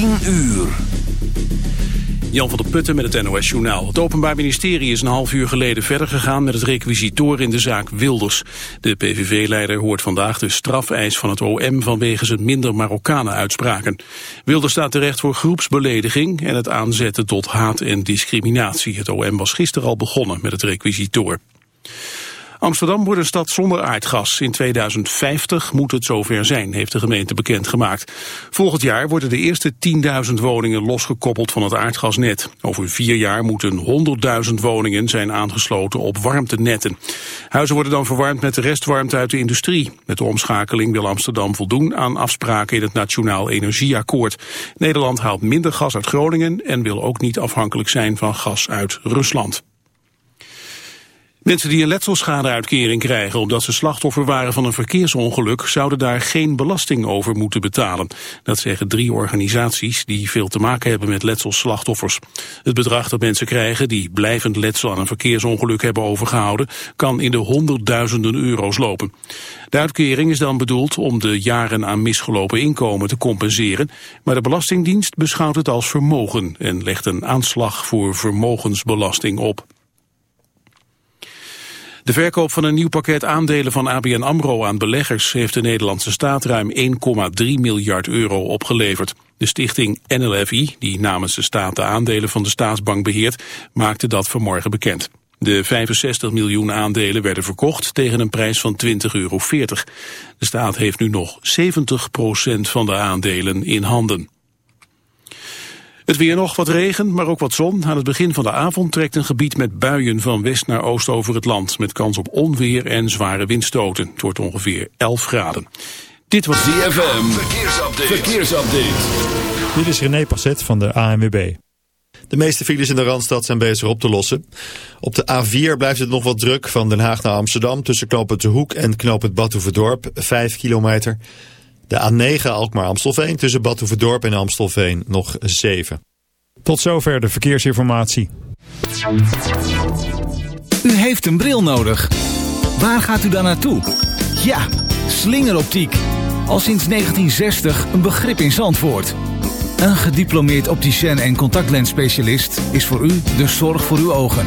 10 uur. Jan van der Putten met het NOS Journaal. Het Openbaar Ministerie is een half uur geleden verder gegaan met het requisitoor in de zaak Wilders. De PVV-leider hoort vandaag de strafeis van het OM vanwege zijn minder Marokkanen uitspraken. Wilders staat terecht voor groepsbelediging en het aanzetten tot haat en discriminatie. Het OM was gisteren al begonnen met het requisitoor. Amsterdam wordt een stad zonder aardgas. In 2050 moet het zover zijn, heeft de gemeente bekendgemaakt. Volgend jaar worden de eerste 10.000 woningen losgekoppeld van het aardgasnet. Over vier jaar moeten 100.000 woningen zijn aangesloten op warmtenetten. Huizen worden dan verwarmd met de restwarmte uit de industrie. Met de omschakeling wil Amsterdam voldoen aan afspraken in het Nationaal Energieakkoord. Nederland haalt minder gas uit Groningen en wil ook niet afhankelijk zijn van gas uit Rusland. Mensen die een letselschadeuitkering krijgen omdat ze slachtoffer waren van een verkeersongeluk zouden daar geen belasting over moeten betalen. Dat zeggen drie organisaties die veel te maken hebben met letselslachtoffers. Het bedrag dat mensen krijgen die blijvend letsel aan een verkeersongeluk hebben overgehouden kan in de honderdduizenden euro's lopen. De uitkering is dan bedoeld om de jaren aan misgelopen inkomen te compenseren, maar de Belastingdienst beschouwt het als vermogen en legt een aanslag voor vermogensbelasting op. De verkoop van een nieuw pakket aandelen van ABN AMRO aan beleggers heeft de Nederlandse staat ruim 1,3 miljard euro opgeleverd. De stichting NLFI, die namens de staat de aandelen van de staatsbank beheert, maakte dat vanmorgen bekend. De 65 miljoen aandelen werden verkocht tegen een prijs van 20,40 euro. De staat heeft nu nog 70% van de aandelen in handen. Het weer nog wat regen, maar ook wat zon. Aan het begin van de avond trekt een gebied met buien van west naar oost over het land. Met kans op onweer en zware windstoten. Het wordt ongeveer 11 graden. Dit was DFM. Verkeersupdate. Verkeersupdate. Dit is René Passet van de ANWB. De meeste files in de Randstad zijn bezig op te lossen. Op de A4 blijft het nog wat druk van Den Haag naar Amsterdam... tussen knooppunt De Hoek en knooppunt Badhoevedorp, 5 kilometer... De A9 Alkmaar-Amstelveen tussen Badhoevedorp en Amstelveen nog 7. Tot zover de verkeersinformatie. U heeft een bril nodig. Waar gaat u dan naartoe? Ja, slingeroptiek. Al sinds 1960 een begrip in Zandvoort. Een gediplomeerd opticien en contactlensspecialist is voor u de zorg voor uw ogen.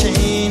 chain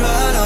right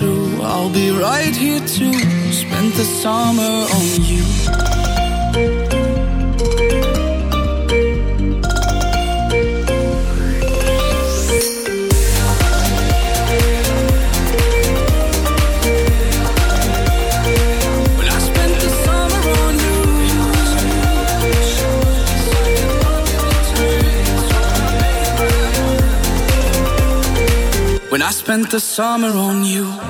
through, I'll be right here too. Spent the summer on you. When I spent the summer on you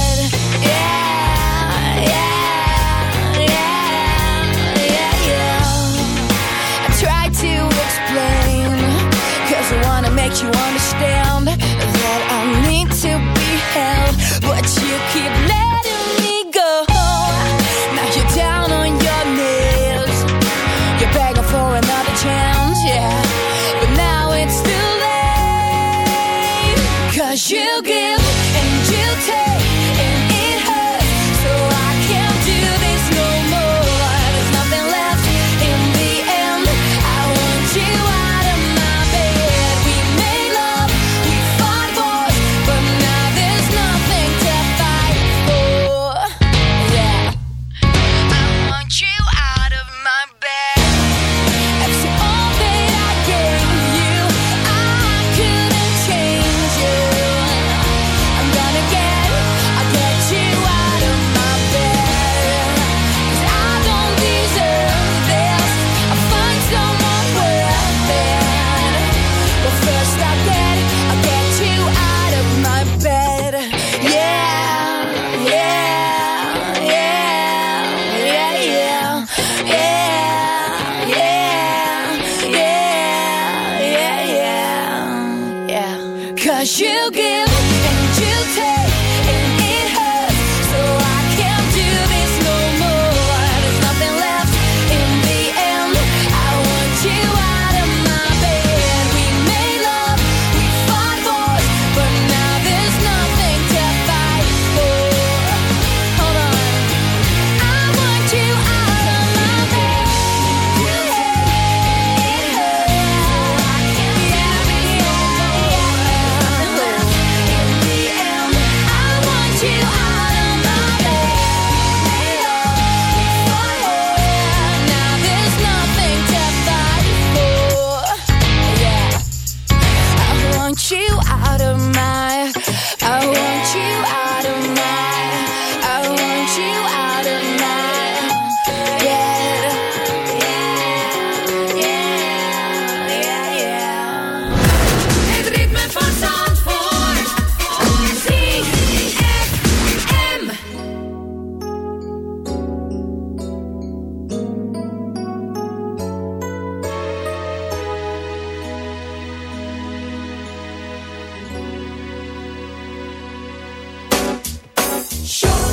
Sitting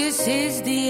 This is the